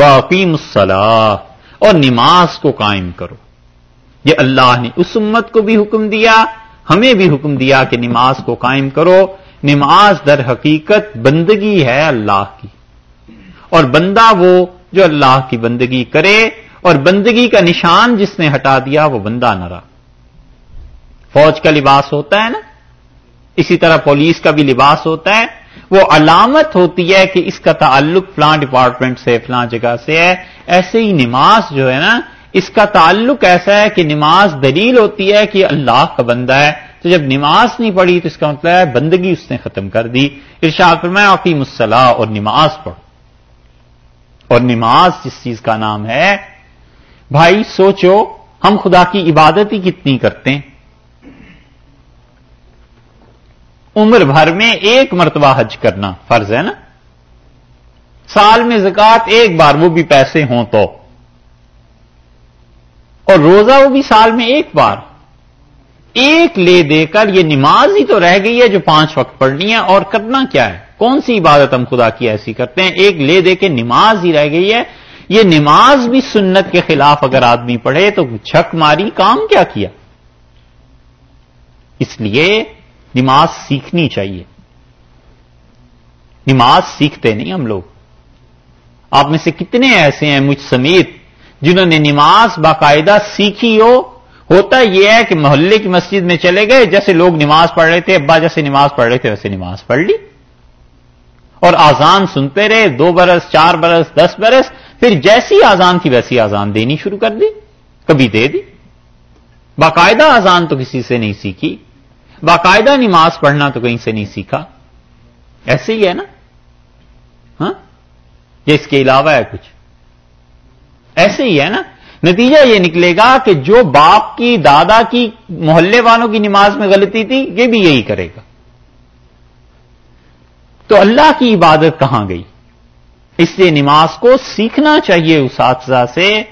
واقیم الصلاح اور نماز کو قائم کرو۔ یہ اللہ نے اس امت کو بھی حکم دیا، ہمیں بھی حکم دیا کہ نماز کو قائم کرو۔ نماز در حقیقت بندگی ہے اللہ کی۔ اور بندہ وہ جو اللہ کی بندگی کرے اور بندگی کا نشان جس نے ہٹا دیا، وہ بندہ نہ رہا۔ فوج کا لباس ہوتا ہے نا؟ اسی طرح پولیس کا بھی لباس ہوتا ہے۔ وہ علامت ہوتی ہے کہ اس کا تعلق فلاں ڈپارٹمنٹ سے، فلاں جگہ سے ہے۔ ایسے ہی نماز جو ہے نا، اس کا تعلق ایسا ہے کہ نماز دلیل ہوتی ہے کہ اللہ کا بندہ ہے۔ تو جب نماز نہیں پڑھی تو اس کا مطلب ہے بندگی اس نے ختم کر دی۔ ارشاد پر میں عقیم مسلح اور نماز پڑھ اور نماز جس چیز کا نام ہے، بھائی سوچو، ہم خدا کی عبادت ہی کتنی کرتے ہیں؟ عمر بھر میں ایک مرتبہ حج کرنا فرض ہے نا؟ سال میں زکات ایک بار، وہ بھی پیسے ہوں تو۔ اور روزہ وہ بھی سال میں ایک بار۔ ایک لے دے کر یہ نماز ہی تو رہ گئی ہے جو پانچ وقت پڑھنی ہے، اور کرنا کیا ہے؟ کون سی عبادت ہم خدا کی ایسی کرتے ہیں؟ ایک لے دے کے نماز ہی رہ گئی ہے۔ یہ نماز بھی سنت کے خلاف اگر آدمی پڑھے تو چھک ماری، کام کیا کیا؟ اس لیے نماز سیکھنی چاہیے۔ نماز سیکھتے نہیں ہم لوگ۔ آپ میں سے کتنے ایسے ہیں مجھ سمیت جنہوں نے نماز باقاعدہ سیکھی ہو۔ ہوتا یہ ہے کہ محلے کی مسجد میں چلے گئے، جیسے لوگ نماز پڑھ رہے تھے، ابا جیسے نماز پڑھ رہے تھے، ویسے نماز پڑھ لی۔ اور آزان سنتے رہے، دو برس، چار برس، دس برس، پھر جیسی آزان تھی ویسی آزان دینی شروع کر دی، کبھی دے دی۔ باقاعدہ آزان تو کسی سے نہیں سیکھی۔ باقاعدہ نماز پڑھنا تو کہیں سے نہیں سیکھا۔ ایسے ہی ہے نا۔ ہاں؟ یہ اس کے علاوہ ہے کچھ۔ ایسے ہی ہے نا۔ نتیجہ یہ نکلے گا کہ جو باپ کی، دادا کی، محلے والوں کی نماز میں غلطی تھی، یہ بھی یہی کرے گا۔ تو اللہ کی عبادت کہاں گئی؟ اس لیے نماز کو سیکھنا چاہیے اس اساتذہ سے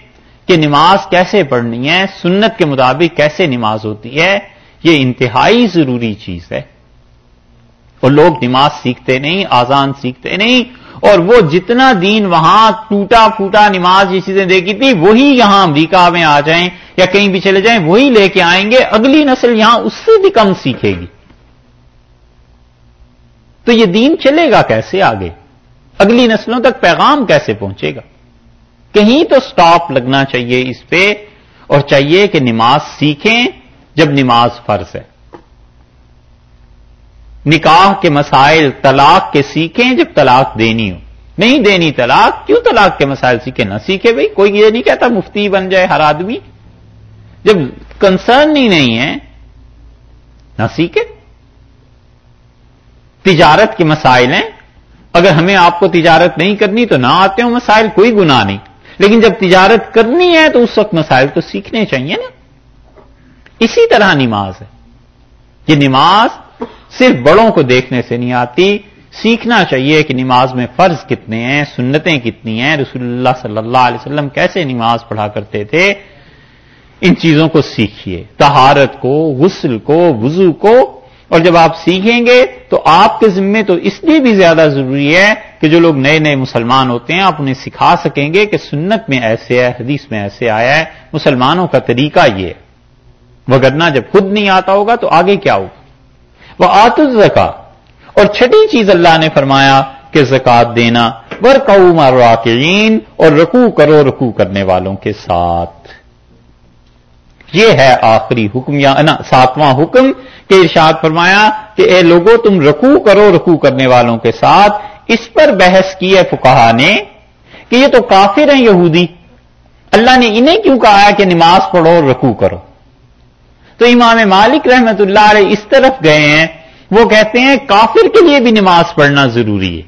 کہ نماز کیسے پڑھنی ہے، سنت کے مطابق کیسے نماز ہوتی ہے۔ یہ انتہائی ضروری چیز ہے۔ اور لوگ نماز سیکھتے نہیں آزان سیکھتے نہیں، اور وہ جتنا دین وہاں ٹوٹا پھوٹا نماز یہ چیزیں دیکھی تھی، وہی یہاں امریکہ میں آ جائیں یا کہیں بھی چلے جائیں، وہی لے کے آئیں گے، اگلی نسل یہاں اس سے بھی کم سیکھے گی۔ تو یہ دین چلے گا کیسے آگے؟ اگلی نسلوں تک پیغام کیسے پہنچے گا؟ کہیں تو سٹاپ لگنا چاہیے اس پہ، اور چاہیے کہ نماز سیکھیں جب نماز فرض ہے۔ نکاح کے مسائل طلاق کے سیکھیں جب طلاق دینی ہو۔ نہیں دینی طلاق، کیوں طلاق کے مسائل سیکھے نہ سیکھے بھائی، کوئی یہ نہیں کہتا مفتی بن جائے ہر آدمی۔ جب کنسرن ہی نہیں ہے، نہ سیکھے۔ تجارت کے مسائل ہیں۔ اگر ہمیں آپ کو تجارت نہیں کرنی تو نہ آتے ہوں، مسائل کوئی گناہ نہیں۔ لیکن جب تجارت کرنی ہے تو اس وقت مسائل تو سیکھنے چاہیے نا۔ اسی طرح نماز ہے۔ یہ نماز صرف بڑوں کو دیکھنے سے نہیں آتی، سیکھنا چاہیے کہ نماز میں فرض کتنے ہیں، سنتیں کتنی ہیں، رسول اللہ صلی اللہ علیہ وسلم کیسے نماز پڑھا کرتے تھے۔ ان چیزوں کو سیکھیے تہارت کو، غسل کو، وضو کو۔ اور جب آپ سیکھیں گے تو آپ کے ذمے تو اس لیے بھی زیادہ ضروری ہے کہ جو لوگ نئے نئے مسلمان ہوتے ہیں، آپ انہیں سکھا سکیں گے کہ سنت میں ایسے ہے، حدیث میں ایسے آیا ہے۔ مسلمانوں کا طریقہ یہ ہے۔ وگرنا جب خود نہیں آتا ہوگا تو آگے کیا ہوگا وہ آت زکا۔ اور چھٹی چیز اللہ نے فرمایا کہ زکات دینا۔ ور مارواقعین اور رکو کرو رکو کرنے والوں کے ساتھ۔ یہ ہے آخری حکم یا نا ساتواں حکم کہ ارشاد فرمایا کہ اے لوگوں تم رکو کرو رکو کرنے والوں کے ساتھ۔ اس پر بحث کی ہے فکہ نے کہ یہ تو کافر ہیں یہودی۔ اللہ نے انہیں کیوں کہا کہ نماز پڑھو رکو کرو؟ تو امام مالک رحمت اللہ علیہ اس طرف گئے ہیں، وہ کہتے ہیں کافر کے لیے بھی نماز پڑھنا ضروری ہے۔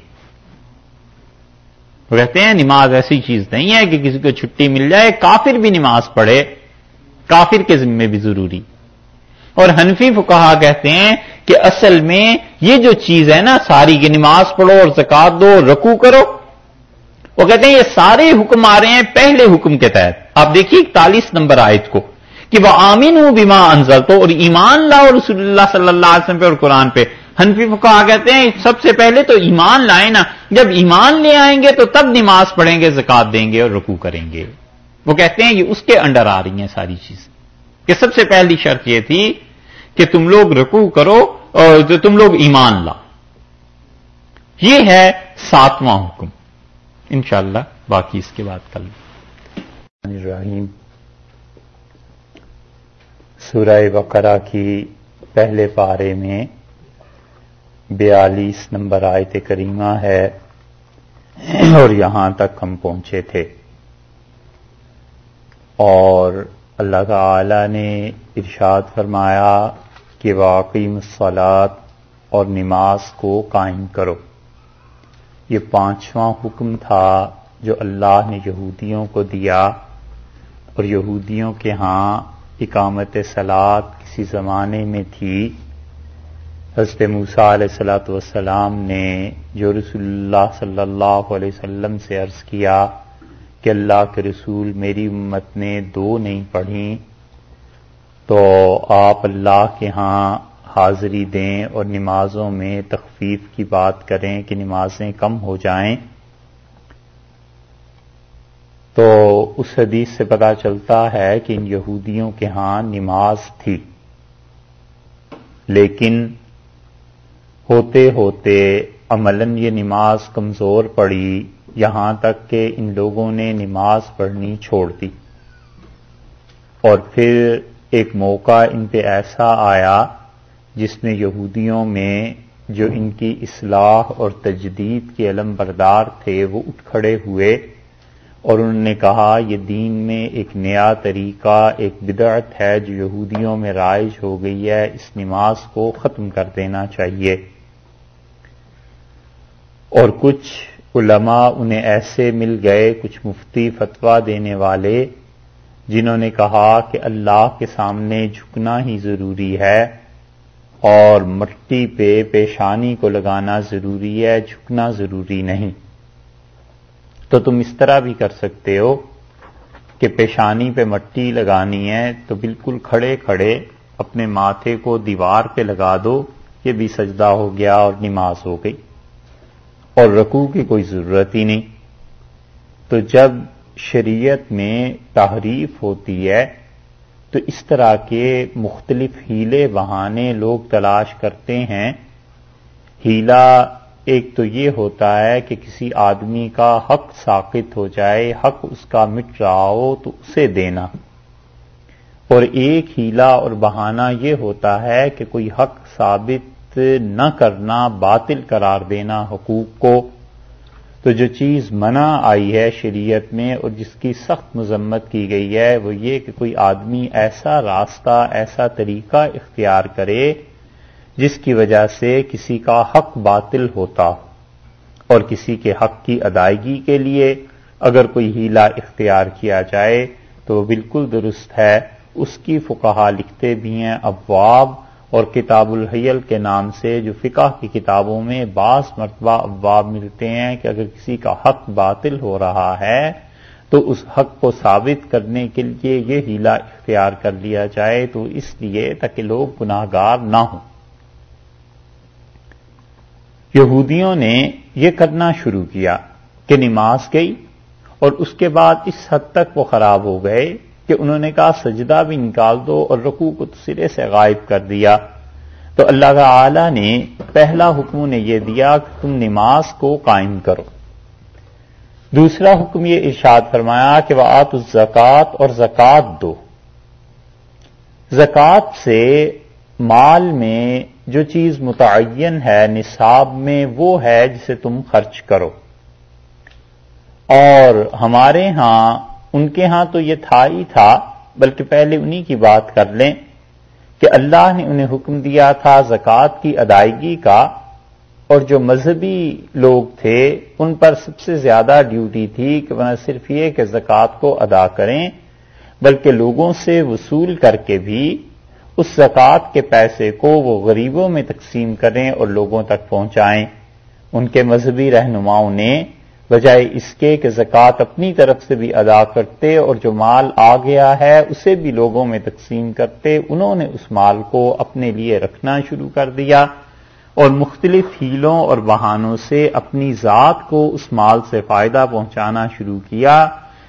وہ کہتے ہیں نماز ایسی چیز نہیں ہے کہ کسی کو چھٹی مل جائے، کافر بھی نماز پڑھے، کافر کے ذمے بھی ضروری۔ اور حنفی فکہ کہتے ہیں کہ اصل میں یہ جو چیز ہے نا، ساری کی نماز پڑھو اور زکات دو رکو کرو۔ وہ کہتے ہیں یہ سارے حکم آ رہے ہیں پہلے حکم کے تحت۔ آپ دیکھیے اکتالیس نمبر آیت کو۔ کہ وہ آمین ہوں بیما انزل تو اور ایمان لاؤ رسول اللہ صلی اللہ علیہ وسلم پہ اور قرآن پہ۔ ہنفی فقہ کہتے ہیں، سب سے پہلے تو ایمان لائیں نا، جب ایمان لے آئیں گے تو تب نماز پڑھیں گے، زکات دیں گے اور رکو کریں گے۔ وہ کہتے ہیں، یہ اس کے انڈر آ رہی ہیں ساری چیزیں۔ کہ سب سے پہلی شرط یہ تھی کہ تم لوگ رکو کرو اور تم لوگ ایمان لا یہ ہے ساتواں حکم۔ انشاءاللہ، باقی اس کے بعد کل۔ رحیم سورہ بقرہ کی پہلے پارے میں بیالیس نمبر آیت کریمہ ہے اور یہاں تک ہم پہنچے تھے۔ اور اللہ تعالی نے ارشاد فرمایا کہ واقعی مسلات اور نماز کو قائم کرو۔ یہ پانچواں حکم تھا جو اللہ نے یہودیوں کو دیا اور یہودیوں کے ہاں اقامت سلاد کسی زمانے میں تھی۔ حضرت موسیٰ علیہ السلاۃ والسلام نے جو رسول اللہ صلی اللہ علیہ وسلم سے عرض کیا کہ اللہ کے رسول میری امت نے دو نہیں پڑھی تو آپ اللہ کے ہاں حاضری دیں اور نمازوں میں تخفیف کی بات کریں کہ نمازیں کم ہو جائیں۔ تو اس حدیث سے پتا چلتا ہے کہ ان یہودیوں کے ہاں نماز تھی۔ لیکن ہوتے ہوتے عملاً یہ نماز کمزور پڑی۔ یہاں تک کہ ان لوگوں نے نماز پڑھنی چھوڑ دی۔ اور پھر ایک موقع ان پہ ایسا آیا جس میں یہودیوں میں جو ان کی اصلاح اور تجدید کے علم بردار تھے وہ اٹھ کھڑے ہوئے۔ اور انہوں نے کہا، یہ دین میں ایک نیا طریقہ، ایک بدعت ہے جو یہودیوں میں رائج ہو گئی ہے، اس نماز کو ختم کر دینا چاہیے۔ اور کچھ علماء انہیں ایسے مل گئے، کچھ مفتی فتویٰ دینے والے، جنہوں نے کہا کہ اللہ کے سامنے جھکنا ہی ضروری ہے اور مٹی پہ پیشانی کو لگانا ضروری ہے، جھکنا ضروری نہیں۔ تو تم اس طرح بھی کر سکتے ہو کہ پیشانی پہ مٹی لگانی ہے تو بالکل کھڑے کھڑے اپنے ماتھے کو دیوار پہ لگا دو یہ بھی سجدہ ہو گیا اور نماز ہو گئی اور رکوع کی کوئی ضرورت ہی نہیں۔ تو جب شریعت میں تحریف ہوتی ہے تو اس طرح کے مختلف ہیلے بہانے لوگ تلاش کرتے ہیں۔ ہیلا ایک تو یہ ہوتا ہے کہ کسی آدمی کا حق ساقت ہو جائے، حق اس کا مٹ رہا ہو، تو اسے دینا۔ اور ایک ہیلا اور بہانہ یہ ہوتا ہے کہ کوئی حق ثابت نہ کرنا، باطل قرار دینا حقوق کو۔ تو جو چیز منع آئی ہے شریعت میں اور جس کی سخت مذمت کی گئی ہے، وہ یہ کہ کوئی آدمی ایسا راستہ، ایسا طریقہ اختیار کرے جس کی وجہ سے کسی کا حق باطل ہوتا اور کسی کے حق کی ادائیگی کے لیے اگر کوئی ہیلا اختیار کیا جائے تو وہ بالکل درست ہے۔ اس کی فقہا لکھتے بھی ہیں ابواب اور کتاب الحیل کے نام سے جو فقہ کی کتابوں میں بعض مرتبہ ابواب ملتے ہیں کہ اگر کسی کا حق باطل ہو رہا ہے تو اس حق کو ثابت کرنے کے لیے یہ ہیلا اختیار کر لیا جائے تو اس لیے تاکہ لوگ گناہ گار نہ ہوں۔ یہودیوں نے یہ کرنا شروع کیا کہ نماز گئی اور اس کے بعد اس حد تک وہ خراب ہو گئے کہ انہوں نے کہا سجدہ بھی نکال دو اور رکوع کو سرے سے غائب کر دیا۔ تو اللہ تعالی نے پہلا حکم نے یہ دیا کہ تم نماز کو قائم کرو۔ دوسرا حکم یہ ارشاد فرمایا کہ وہ آپ زکات اور زکات دو۔ زکات سے مال میں جو چیز متعین ہے، نصاب میں وہ ہے جسے تم خرچ کرو۔ اور ہمارے ہاں ان کے ہاں تو یہ تھا ہی تھا، بلکہ پہلے انہی کی بات کر لیں کہ اللہ نے انہیں حکم دیا تھا زکوٰۃ کی ادائیگی کا، اور جو مذہبی لوگ تھے، ان پر سب سے زیادہ ڈیوٹی تھی کہ وہ صرف یہ کہ زکوٰۃ کو ادا کریں، بلکہ لوگوں سے وصول کر کے بھی اس زکوٰۃ کے پیسے کو وہ غریبوں میں تقسیم کریں اور لوگوں تک پہنچائیں۔ ان کے مذہبی رہنماؤں نے بجائے اس کے کہ زکوٰۃ اپنی طرف سے بھی ادا کرتے اور جو مال آ گیا ہے اسے بھی لوگوں میں تقسیم کرتے، انہوں نے اس مال کو اپنے لیے رکھنا شروع کر دیا اور مختلف ہیلوں اور بہانوں سے اپنی ذات کو اس مال سے فائدہ پہنچانا شروع کیا۔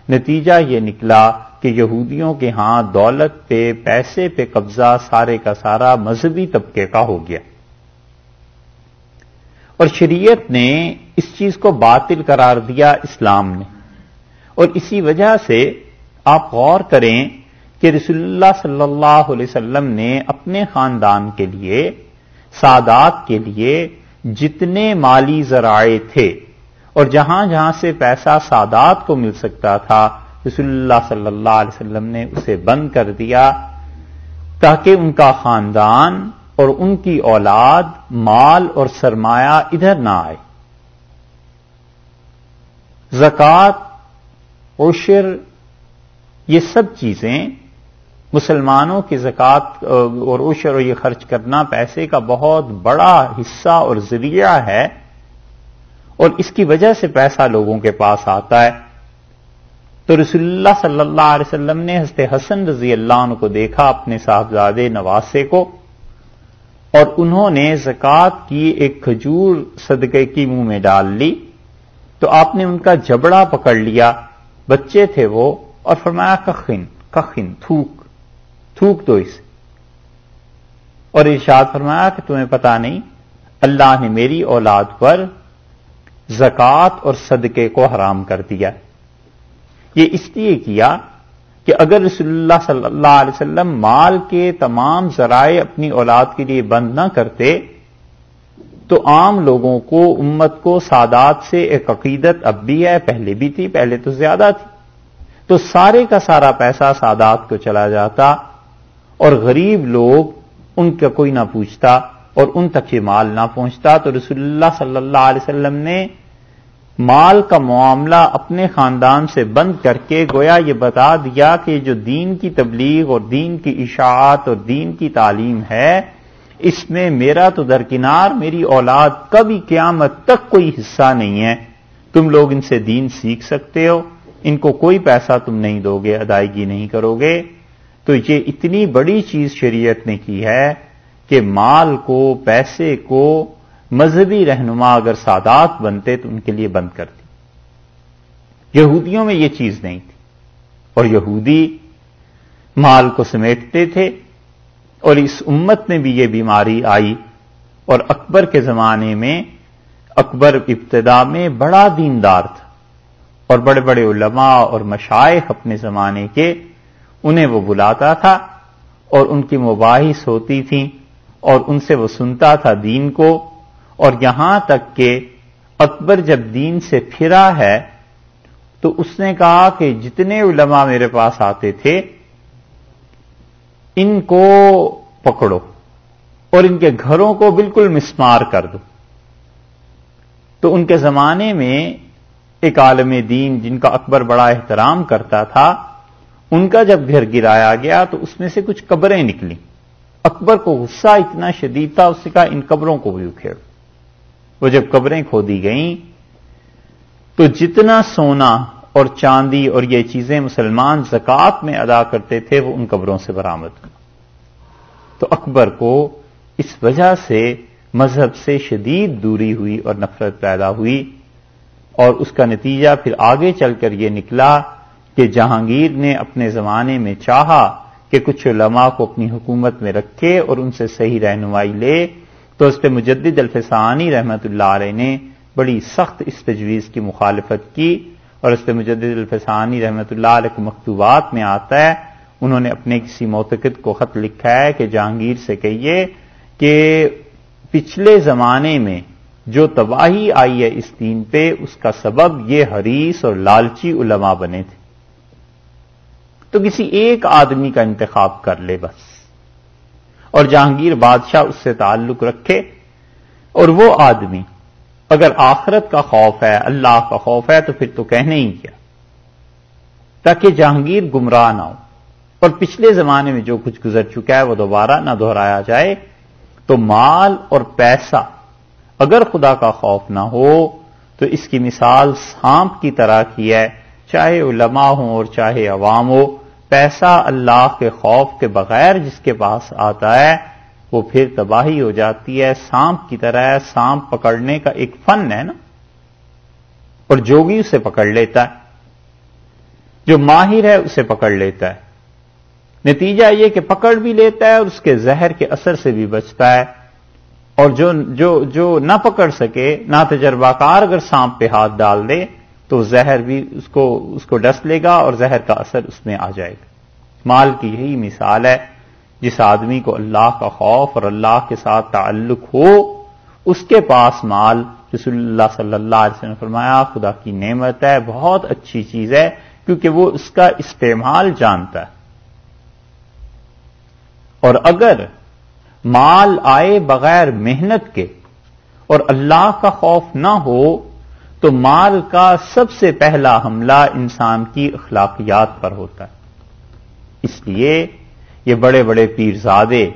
نتیجہ یہ نکلا کہ یہودیوں کے ہاں دولت پہ، پیسے پہ قبضہ سارے کا سارا مذہبی طبقے کا ہو گیا۔ اور شریعت نے اس چیز کو باطل قرار دیا اسلام نے۔ اور اسی وجہ سے آپ غور کریں کہ رسول اللہ صلی اللہ علیہ وسلم نے اپنے خاندان کے لیے، سادات کے لیے جتنے مالی ذرائع تھے، اور جہاں جہاں سے پیسہ سادات کو مل سکتا تھا رسول اللہ صلی اللہ علیہ وسلم نے اسے بند کر دیا تاکہ ان کا خاندان اور ان کی اولاد مال اور سرمایہ ادھر نہ آئے۔ زکوٰۃ، عشر، یہ سب چیزیں مسلمانوں کی زکوٰۃ، اور عشر اور یہ خرچ کرنا پیسے کا بہت بڑا حصہ اور ذریعہ ہے اور اس کی وجہ سے پیسہ لوگوں کے پاس آتا ہے۔ تو رسول اللہ صلی اللہ علیہ وسلم نے حضرت حسن رضی اللہ عنہ کو دیکھا اپنے صاحبزادے نواسے کو اور انہوں نے زکوٰۃ کی ایک کھجور صدقے کی منہ میں ڈال لی تو آپ نے ان کا جبڑا پکڑ لیا۔ بچے تھے وہ اور فرمایا، کخن کخن، تھوک تھوک دو اسے اور ارشاد فرمایا کہ تمہیں پتا نہیں، اللہ نے میری اولاد پر زکوٰۃ اور صدقے کو حرام کر دیا۔ یہ اس لیے کیا کہ اگر رسول اللہ صلی اللہ علیہ وسلم مال کے تمام ذرائع اپنی اولاد کے لیے بند نہ کرتے، تو عام لوگوں کو، امت کو سادات سے ایک عقیدت اب بھی ہے، پہلے بھی تھی، پہلے تو زیادہ تھی۔ تو سارے کا سارا پیسہ سادات کو چلا جاتا اور غریب لوگ ان کا کوئی نہ پوچھتا اور ان تک یہ مال نہ پہنچتا۔ تو رسول اللہ صلی اللہ علیہ وسلم نے مال کا معاملہ اپنے خاندان سے بند کر کے گویا یہ بتا دیا کہ جو دین کی تبلیغ اور دین کی اشاعت اور دین کی تعلیم ہے، اس میں میرا تو درکنار، میری اولاد کبھی قیامت تک کوئی حصہ نہیں ہے۔ تم لوگ ان سے دین سیکھ سکتے ہو۔ ان کو کوئی پیسہ تم نہیں دو گے ادائیگی نہیں کرو گے تو یہ اتنی بڑی چیز شریعت نے کی ہے کہ مال کو، پیسے کو مذہبی رہنما اگر سادات بنتے تو ان کے لیے بند کر دی۔ یہودیوں میں یہ چیز نہیں تھی۔ اور یہودی مال کو سمیٹتے تھے اور اس امت میں بھی یہ بیماری آئی۔ اور اکبر کے زمانے میں اکبر ابتدا میں بڑا دیندار تھا۔ اور بڑے بڑے علماء اور مشائق اپنے زمانے کے انہیں وہ بلاتا تھا اور ان کی مباحث ہوتی تھیں اور ان سے وہ سنتا تھا دین کو۔ اور یہاں تک کہ اکبر جب دین سے پھرا ہے تو اس نے کہا کہ جتنے علماء میرے پاس آتے تھے، ان کو پکڑو اور ان کے گھروں کو بالکل مسمار کر دو۔ تو ان کے زمانے میں ایک عالم دین جن کا اکبر بڑا احترام کرتا تھا، ان کا جب گھر گرایا گیا تو اس میں سے کچھ قبریں نکلیں۔ اکبر کو غصہ اتنا شدید تھا، اس سے کہا ان قبروں کو بھی اکھیڑ وہ جب قبریں کھودی گئیں، تو جتنا سونا اور چاندی اور یہ چیزیں مسلمان زکات میں ادا کرتے تھے، وہ ان قبروں سے برآمد تو اکبر کو اس وجہ سے مذہب سے شدید دوری ہوئی اور نفرت پیدا ہوئی اور اس کا نتیجہ پھر آگے چل کر یہ نکلا کہ جہانگیر نے اپنے زمانے میں چاہا کہ کچھ علماء کو اپنی حکومت میں رکھے اور ان سے صحیح رہنمائی لے۔ تو اس پہ مجدد الفسانی رحمت اللہ علیہ نے بڑی سخت اس تجویز کی مخالفت کی اور اس پہ مجدد الفسانی رحمت اللہ علیہ کو مکتوبات میں آتا ہے۔ انہوں نے اپنے کسی معتقد کو خط لکھا ہے کہ جہانگیر سے کہیے کہ پچھلے زمانے میں جو تباہی آئی ہے اس دین پہ، اس کا سبب یہ حریص اور لالچی علماء بنے تھے۔ تو کسی ایک آدمی کا انتخاب کر لے بس۔ اور جہانگیر بادشاہ اس سے تعلق رکھے اور وہ آدمی، اگر آخرت کا خوف ہے، اللہ کا خوف ہے، تو پھر تو کہنے ہی کیا۔ تاکہ جہانگیر گمراہ نہ ہو۔ اور پچھلے زمانے میں جو کچھ گزر چکا ہے، وہ دوبارہ نہ دہرایا جائے، تو مال اور پیسہ اگر خدا کا خوف نہ ہو، تو اس کی مثال سانپ کی طرح کی ہے، چاہے علماء ہوں اور چاہے عوام ہو۔ پیسہ اللہ کے خوف کے بغیر جس کے پاس آتا ہے، وہ پھر تباہی ہو جاتی ہے۔ سانپ کی طرح ہے۔ سانپ پکڑنے کا ایک فن ہے نا۔ اور جوگی اسے پکڑ لیتا ہے۔ جو ماہر ہے اسے پکڑ لیتا ہے۔ نتیجہ یہ کہ پکڑ بھی لیتا ہے اور اس کے زہر کے اثر سے بھی بچتا ہے۔ اور جو جو جو نہ پکڑ سکے نہ تجربہ کار اگر سانپ پہ ہاتھ ڈال دے تو زہر بھی اس کو اس کو ڈس لے گا اور زہر کا اثر اس میں آ جائے گا۔ مال کی یہی مثال ہے، جس آدمی کو اللہ کا خوف اور اللہ کے ساتھ تعلق ہو، اس کے پاس مال، رسول اللہ صلی اللہ علیہ وسلم نے فرمایا، خدا کی نعمت ہے، بہت اچھی چیز ہے، کیونکہ وہ اس کا استعمال جانتا ہے۔ اور اگر مال آئے بغیر محنت کے اور اللہ کا خوف نہ ہو تو مال کا سب سے پہلا حملہ انسان کی اخلاقیات پر ہوتا ہے۔ اس لیے یہ بڑے بڑے پیرزادے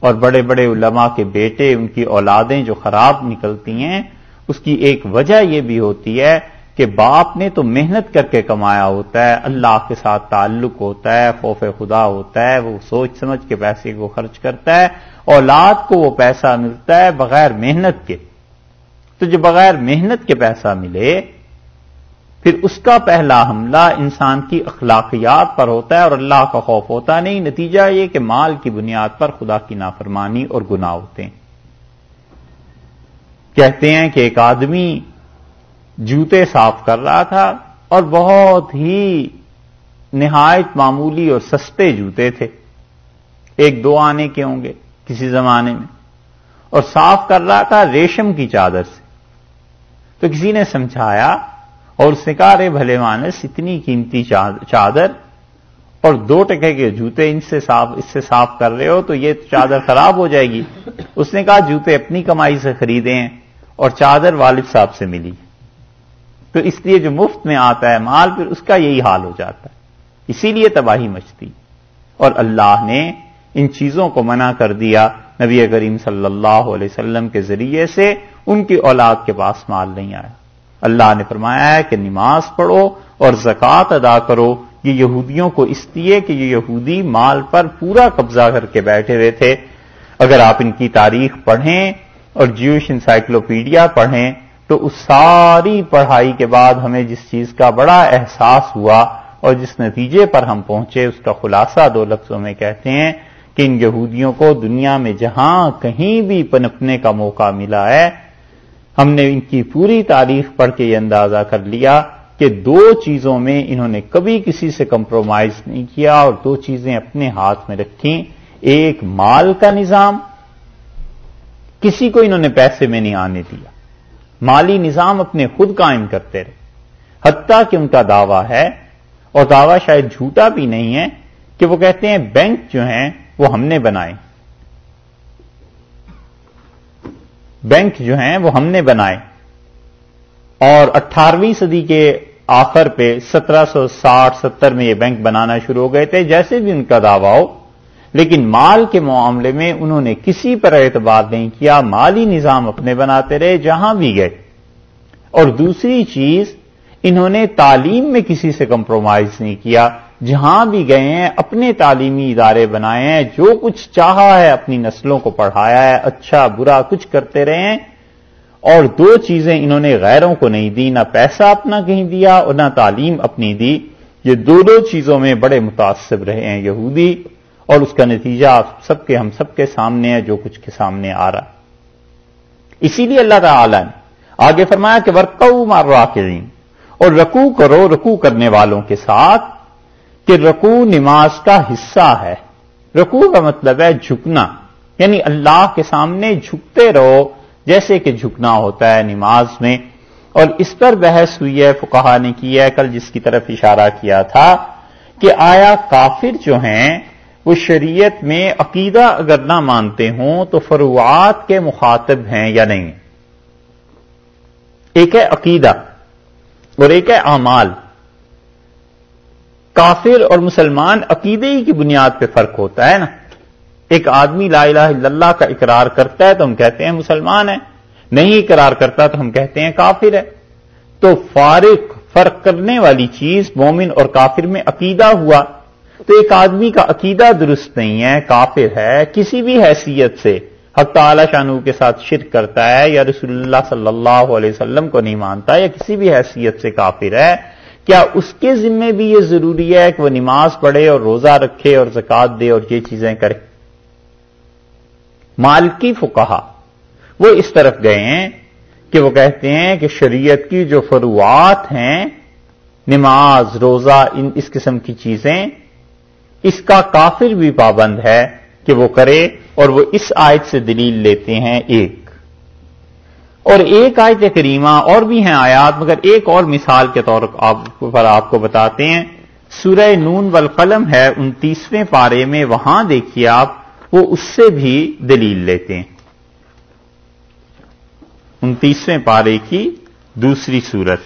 اور بڑے بڑے علماء کے بیٹے، ان کی اولادیں جو خراب نکلتی ہیں، اس کی ایک وجہ یہ بھی ہوتی ہے کہ باپ نے تو محنت کر کے کمایا ہوتا ہے، اللہ کے ساتھ تعلق ہوتا ہے، خوف خدا ہوتا ہے، وہ سوچ سمجھ کے پیسے کو خرچ کرتا ہے، اولاد کو وہ پیسہ ملتا ہے بغیر محنت کے۔ تو جو بغیر محنت کے پیسہ ملے، پھر اس کا پہلا حملہ انسان کی اخلاقیات پر ہوتا ہے اور اللہ کا خوف ہوتا نہیں۔ نتیجہ یہ کہ مال کی بنیاد پر خدا کی نافرمانی اور گناہ ہوتے ہیں۔ کہتے ہیں کہ ایک آدمی جوتے صاف کر رہا تھا اور بہت ہی نہایت معمولی اور سستے جوتے تھے۔ ایک دو آنے کے ہوں گے کسی زمانے میں۔ اور صاف کر رہا تھا ریشم کی چادر سے۔ تو کسی نے سمجھایا اور اس نے کہا رے بھلے مانس اتنی قیمتی چادر اور دو ٹکے کے جوتے ان سے صاف اس سے صاف کر رہے ہو تو یہ چادر خراب ہو جائے گی۔ اس نے کہا جوتے اپنی کمائی سے خریدے ہیں اور چادر والد صاحب سے ملی۔ تو اس لیے جو مفت میں آتا ہے مال، پھر اس کا یہی حال ہو جاتا ہے۔ اسی لیے تباہی مچتی۔ اور اللہ نے ان چیزوں کو منع کر دیا۔ نبی کریم صلی اللہ علیہ وسلم کے ذریعے سے ان کی اولاد کے پاس مال نہیں آیا۔ اللہ نے فرمایا ہے کہ نماز پڑھو اور زکوٰۃ ادا کرو۔ یہ یہودیوں کو اس لیے کہ یہ یہودی مال پر پورا قبضہ کر کے بیٹھے ہوئے تھے۔ اگر آپ ان کی تاریخ پڑھیں اور جیوش انسائکلوپیڈیا پڑھیں تو اس ساری پڑھائی کے بعد ہمیں جس چیز کا بڑا احساس ہوا اور جس نتیجے پر ہم پہنچے اس کا خلاصہ دو لفظوں میں کہتے ہیں۔ کہ ان یہودیوں کو دنیا میں جہاں کہیں بھی پنپنے کا موقع ملا ہے، ہم نے ان کی پوری تاریخ پڑھ کے یہ اندازہ کر لیا کہ دو چیزوں میں انہوں نے کبھی کسی سے کمپرومائز نہیں کیا اور دو چیزیں اپنے ہاتھ میں رکھیں۔ ایک مال کا نظام، کسی کو انہوں نے پیسے میں نہیں آنے دیا۔ مالی نظام اپنے خود قائم کرتے رہے۔ حتیٰ کہ ان کا دعویٰ ہے، اور دعویٰ شاید جھوٹا بھی نہیں ہے کہ وہ کہتے ہیں بینک جو ہیں وہ ہم نے بنائے۔ بینک جو ہیں وہ ہم نے بنائے۔ اور اٹھارہویں صدی کے آخر پہ سترہ سو ساٹھ ستر میں یہ بینک بنانا شروع ہو گئے تھے، جیسے بھی ان کا دعویٰ ہو، لیکن مال کے معاملے میں انہوں نے کسی پر اعتبار نہیں کیا، مالی نظام اپنے بناتے رہے، جہاں بھی گئے۔ اور دوسری چیز، انہوں نے تعلیم میں کسی سے کمپرومائز نہیں کیا۔ جہاں بھی گئے ہیں، اپنے تعلیمی ادارے بنائے ہیں، جو کچھ چاہا ہے اپنی نسلوں کو پڑھایا ہے اچھا برا کچھ کرتے رہے ہیں۔ اور دو چیزیں انہوں نے غیروں کو نہیں دی، نہ پیسہ اپنا کہیں دیا اور نہ تعلیم اپنی دی۔ یہ دو دو چیزوں میں بڑے متاثر رہے ہیں یہودی۔ اور اس کا نتیجہ سب کے، ہم سب کے سامنے ہے، جو کچھ کے سامنے آ رہا۔ اسی لیے اللہ تعالی نے آگے فرمایا کہ ورکو مار راکرین اور رکو کرو رکو کرنے والوں کے ساتھ۔ کہ رکو نماز کا حصہ ہے۔ رکو کا مطلب ہے جھکنا۔ یعنی اللہ کے سامنے جھکتے رہو، جیسے کہ جھکنا ہوتا ہے نماز میں۔ اور اس پر بحث ہوئی ہے فکہ نے کی ہے، کل جس کی طرف اشارہ کیا تھا کہ آیا کافر جو ہیں، وہ شریعت میں عقیدہ اگر نہ مانتے ہوں تو فروعات کے مخاطب ہیں یا نہیں۔ ایک ہے عقیدہ اور ایک ہے اعمال۔ کافر اور مسلمان عقیدے ہی کی بنیاد پہ فرق ہوتا ہے نا۔ ایک آدمی لا الہ الا اللہ کا اقرار کرتا ہے تو ہم کہتے ہیں مسلمان ہے۔ نہیں اقرار کرتا تو ہم کہتے ہیں کافر ہے۔ تو فارق فرق کرنے والی چیز مومن اور کافر میں عقیدہ ہوا۔ تو ایک آدمی کا عقیدہ درست نہیں ہے، کافر ہے، کسی بھی حیثیت سے۔ حق تعالی شانو کے ساتھ شرک کرتا ہے یا رسول اللہ صلی اللہ علیہ وسلم کو نہیں مانتا یا کسی بھی حیثیت سے کافر ہے۔ کیا اس کے ذمے بھی یہ ضروری ہے کہ وہ نماز پڑھے اور روزہ رکھے اور زکات دے اور یہ چیزیں کرے؟ مالکی فکہ وہ اس طرف گئے ہیں کہ وہ کہتے ہیں کہ شریعت کی جو فروعات ہیں، نماز، روزہ، ان اس قسم کی چیزیں، اس کا کافر بھی پابند ہے کہ وہ کرے اور وہ اس آیت سے دلیل لیتے ہیں ایک۔ اور ایک آیت کریمہ اور بھی ہیں آیات، مگر ایک اور مثال کے طور پر آپ کو بتاتے ہیں۔ سورہ نون والقلم ہے، انتیسویں پارے میں وہاں دیکھیے آپ، وہ اس سے بھی دلیل لیتے ہیں۔ انتیسویں پارے کی دوسری صورت۔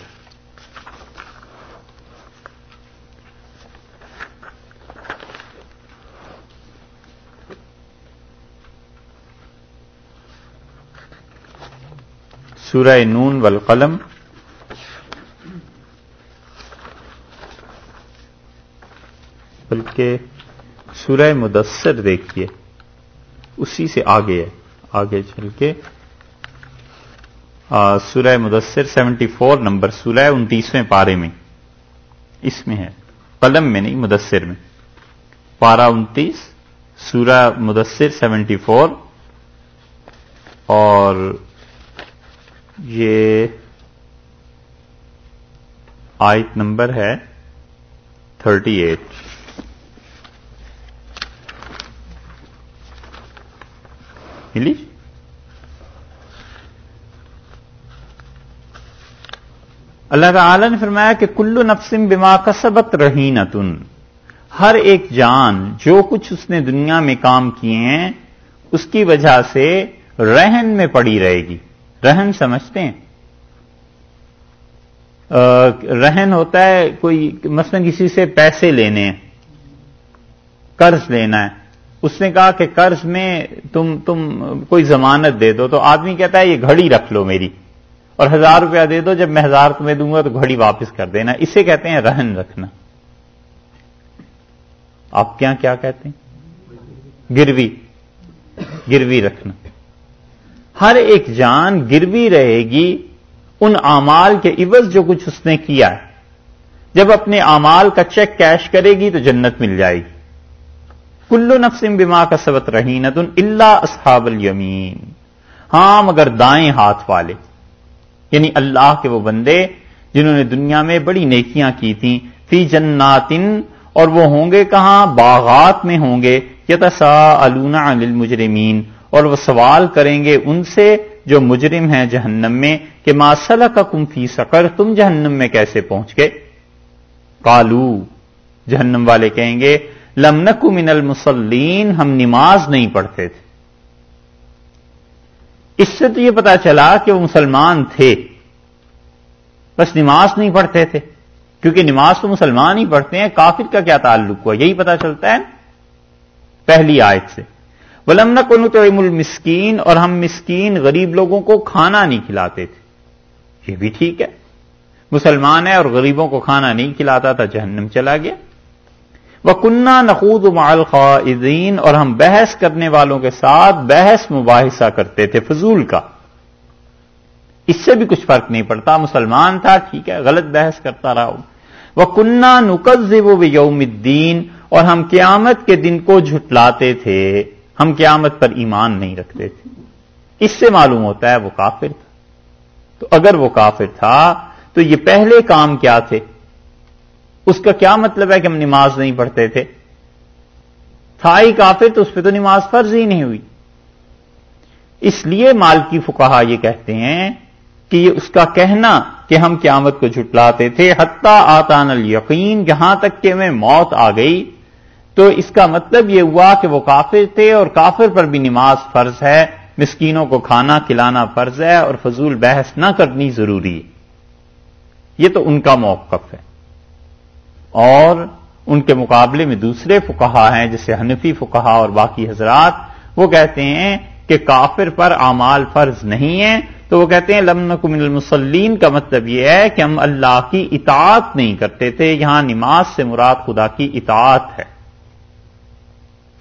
سورہ نون والقلم بلکہ سورہ مدثر دیکھیے، اسی سے آگے ہے، آگے چل کے۔ سورہ مدثر سیونٹی فور نمبر، سورہ انتیسویں پارے میں۔ اس میں ہے، قلم میں نہیں، مدثر میں۔ پارا انتیس، سورہ مدثر سیونٹی فور اور یہ آیت نمبر ہے تھرٹی ایٹ۔ ملی اللہ تعالی نے فرمایا کہ کلو نفسم بما کسبت رہی ہر ایک جان جو کچھ اس نے دنیا میں کام کیے ہیں، اس کی وجہ سے رہن میں پڑی رہے گی۔ رہن سمجھتے ہیں۔ رہن ہوتا ہے کوئی مثلا کسی سے پیسے لینے ہیں، قرض لینا ہے۔ اس نے کہا کہ قرض میں تم تم کوئی ضمانت دے دو تو آدمی کہتا ہے یہ گھڑی رکھ لو میری اور ہزار روپیہ دے دو، جب میں ہزار تمہیں دوں گا تو گھڑی واپس کر دینا۔ اسے کہتے ہیں رہن رکھنا۔ آپ کیا کیا کہتے ہیں؟ گروی گروی رکھنا۔ ہر ایک جان گروی رہے گی ان اعمال کے عوض جو کچھ اس نے کیا ہے۔ جب اپنے اعمال کا چیک کیش کرے گی تو جنت مل جائے گی۔ کلو نفسم بما کا سبت رہی نتن اللہ اصحاب الیمین۔ ہاں مگر دائیں ہاتھ والے۔ یعنی اللہ کے وہ بندے جنہوں نے دنیا میں بڑی نیکیاں کی تھیں۔ فی جناتن، اور وہ ہوں گے کہاں؟ باغات میں ہوں گے۔ یتسا الونا للمجرمین اور وہ سوال کریں گے ان سے جو مجرم ہیں جہنم میں کہ ماسلہ کا کم فی سکر تم جہنم میں کیسے پہنچ گئے؟ کالو جہنم والے کہیں گے لمنک من المسلین ہم نماز نہیں پڑھتے تھے۔ اس سے تو یہ پتا چلا کہ وہ مسلمان تھے۔ بس نماز نہیں پڑھتے تھے۔ کیونکہ نماز تو مسلمان ہی پڑھتے ہیں، کافر کا کیا تعلق ہوا؟ یہی پتا چلتا ہے پہلی آیت سے۔ ولم نہ تو المسکین اور ہم مسکین غریب لوگوں کو کھانا نہیں کھلاتے تھے۔ یہ بھی ٹھیک ہے۔ مسلمان ہے اور غریبوں کو کھانا نہیں کھلاتا تھا، جہنم چلا گیا۔ وہ کنہ نقود خواہدین اور ہم بحث کرنے والوں کے ساتھ بحث مباحثہ کرتے تھے فضول کا۔ اس سے بھی کچھ فرق نہیں پڑتا۔ مسلمان تھا، ٹھیک ہے، غلط بحث کرتا رہا ہوں۔ وہ کنہ نقز و یوم الدین اور ہم قیامت کے دن کو جھٹلاتے تھے۔ ہم قیامت پر ایمان نہیں رکھتے تھے۔ اس سے معلوم ہوتا ہے وہ کافر تھا۔ تو اگر وہ کافر تھا، تو یہ پہلے کام کیا تھے؟ اس کا کیا مطلب ہے کہ ہم نماز نہیں پڑھتے تھے؟ تھا ہی کافر تو اس پہ تو نماز فرض ہی نہیں ہوئی۔ اس لیے مال کی فکہ یہ کہتے ہیں کہ یہ اس کا کہنا کہ ہم قیامت کو جھٹلاتے تھے حتہ آتان الیقین، جہاں تک کہ میں موت آ گئی تو اس کا مطلب یہ ہوا کہ وہ کافر تھے اور کافر پر بھی نماز فرض ہے، مسکینوں کو کھانا کھلانا فرض ہے اور فضول بحث نہ کرنی ضروری ہے۔ یہ تو ان کا موقف ہے۔ اور ان کے مقابلے میں دوسرے فکہ ہیں، جیسے حنفی فکہ اور باقی حضرات، وہ کہتے ہیں کہ کافر پر اعمال فرض نہیں ہے تو وہ کہتے ہیں لمن من المسلین کا مطلب یہ ہے کہ ہم اللہ کی اطاعت نہیں کرتے تھے، یہاں نماز سے مراد خدا کی اطاعت ہے۔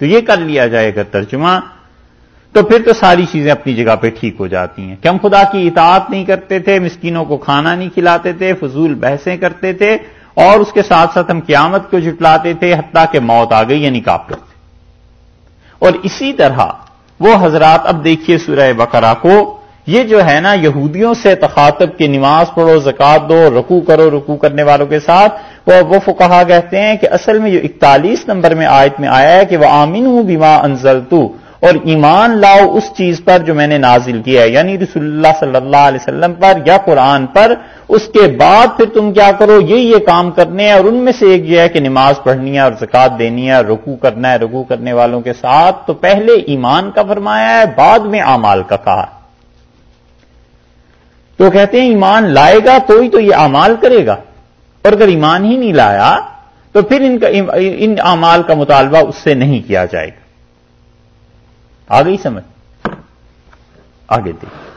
تو یہ کر لیا جائے گا ترجمہ، تو پھر تو ساری چیزیں اپنی جگہ پہ ٹھیک ہو جاتی ہیں۔ کہ ہم خدا کی اطاعت نہیں کرتے تھے، مسکینوں کو کھانا نہیں کھلاتے تھے، فضول بحثیں کرتے تھے، اور اس کے ساتھ ساتھ ہم قیامت کو جٹلاتے تھے، حتیٰ کہ موت آ گئی یعنی کافر تھے۔ اور اسی طرح وہ حضرات، اب دیکھیے سورہ بقرہ کو، یہ جو ہے نا، یہودیوں سے تخاطب کی نماز پڑھو، زکات دو رکو کرو رکو کرنے والوں کے ساتھ وہ وہ فکہ کہتے ہیں کہ اصل میں جو اکتالیس نمبر میں آیت میں آیا ہے کہ وہ آمین ہوں بیما انزل تو اور ایمان لاؤ اس چیز پر جو میں نے نازل کیا ہے یعنی رسول اللہ صلی اللہ علیہ وسلم پر یا قرآن پر، اس کے بعد پھر تم کیا کرو؟ یہ یہ کام کرنے ہیں اور ان میں سے ایک یہ ہے کہ نماز پڑھنی ہے اور زکات دینی ہے رکو کرنا ہے رکو کرنے والوں کے ساتھ۔ تو پہلے ایمان کا فرمایا ہے، بعد میں امال کا کہا۔ تو کہتے ہیں ایمان لائے گا، تو ہی تو یہ امال کرے گا۔ اور اگر ایمان ہی نہیں لایا تو پھر ان کا ان امال کا مطالبہ اس سے نہیں کیا جائے گا۔ آ گئی سمجھ۔ آگے دیکھ